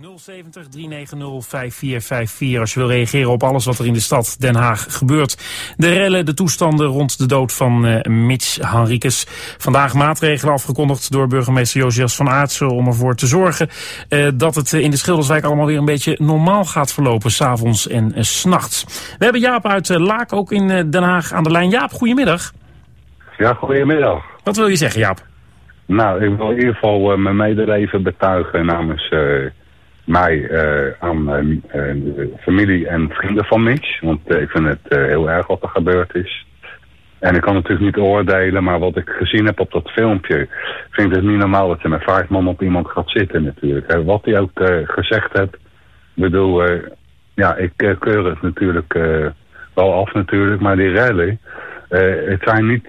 070 390 5454 als je wil reageren op alles wat er in de stad Den Haag gebeurt. De rellen, de toestanden rond de dood van uh, Mitch Henriques. Vandaag maatregelen afgekondigd door burgemeester Josias van Aartsen om ervoor te zorgen uh, dat het in de Schilderswijk allemaal weer een beetje normaal gaat verlopen, s'avonds en uh, s'nachts. We hebben Jaap uit Laak ook in Den Haag aan de lijn. Jaap, goedemiddag. Ja, goedemiddag. Wat wil je zeggen, Jaap? Nou, ik wil in ieder geval mijn medeleven betuigen namens mij uh, aan uh, familie en vrienden van Mitch. Want ik vind het heel erg wat er gebeurd is. En ik kan natuurlijk niet oordelen, maar wat ik gezien heb op dat filmpje... vind ik het niet normaal dat je met vijf man op iemand gaat zitten natuurlijk. Wat hij ook gezegd heeft, bedoel... ja, ik keur het natuurlijk wel af natuurlijk, maar die rally... Uh, het zijn niet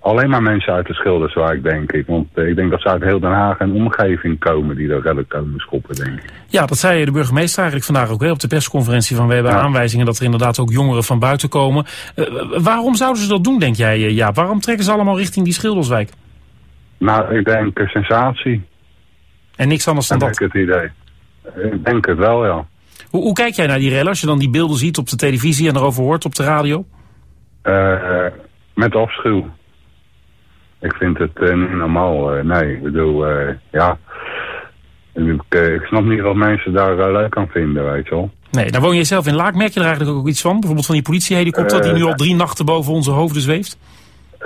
alleen maar mensen uit de Schilderswijk, denk ik. Want uh, ik denk dat ze uit heel Den Haag en omgeving komen die er redelijk komen schoppen, denk ik. Ja, dat zei de burgemeester eigenlijk vandaag ook hè, op de persconferentie. Van we hebben ja. aanwijzingen dat er inderdaad ook jongeren van buiten komen. Uh, waarom zouden ze dat doen, denk jij, Ja, Waarom trekken ze allemaal richting die Schilderswijk? Nou, ik denk sensatie. En niks anders dan dat? Ik het idee. Ik denk het wel, ja. Hoe, hoe kijk jij naar die rellen als je dan die beelden ziet op de televisie en erover hoort op de radio? Uh, met afschuw. Ik vind het uh, niet normaal. Uh, nee, ik bedoel, ja. Ik, ik, snap niet wat mensen daar leuk aan vinden, weet je wel. Nee, daar woon je zelf in Laak. Merk je er eigenlijk ook iets van? Bijvoorbeeld van die politiehelikopter die nu al drie nachten boven onze hoofden zweeft?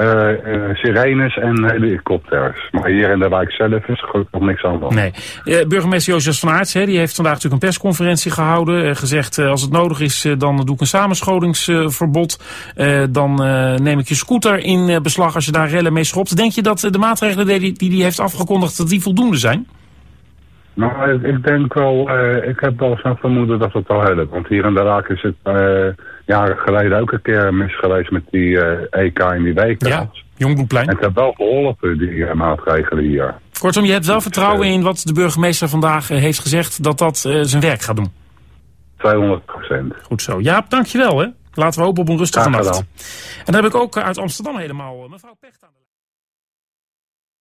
Uh, sirenes en helikopters. Maar hier in de wijk zelf is nog niks aan. Nee. Uh, burgemeester Jozef van Aerts, hè, die heeft vandaag natuurlijk een persconferentie gehouden. gezegd, als het nodig is, dan doe ik een samenscholingsverbod. dan neem ik je scooter in beslag als je daar rellen mee schopt. Denk je dat de maatregelen die hij heeft afgekondigd, dat die voldoende zijn? Nou, ik denk wel, ik heb wel zo'n vermoeden dat het wel helpt. Want hier in de raak is het jaren geleden ook een keer mis geweest met die uh, EK en die WK. Ja, Jongbloedplein. En het heeft wel geholpen, die uh, maatregelen hier. Kortom, je hebt wel vertrouwen in wat de burgemeester vandaag uh, heeft gezegd... dat dat zijn werk gaat doen? 200 procent. Goed zo. Jaap, dankjewel hè. Laten we hopen op een rustige nacht. En dan heb ik ook uit Amsterdam helemaal mevrouw Pecht aan de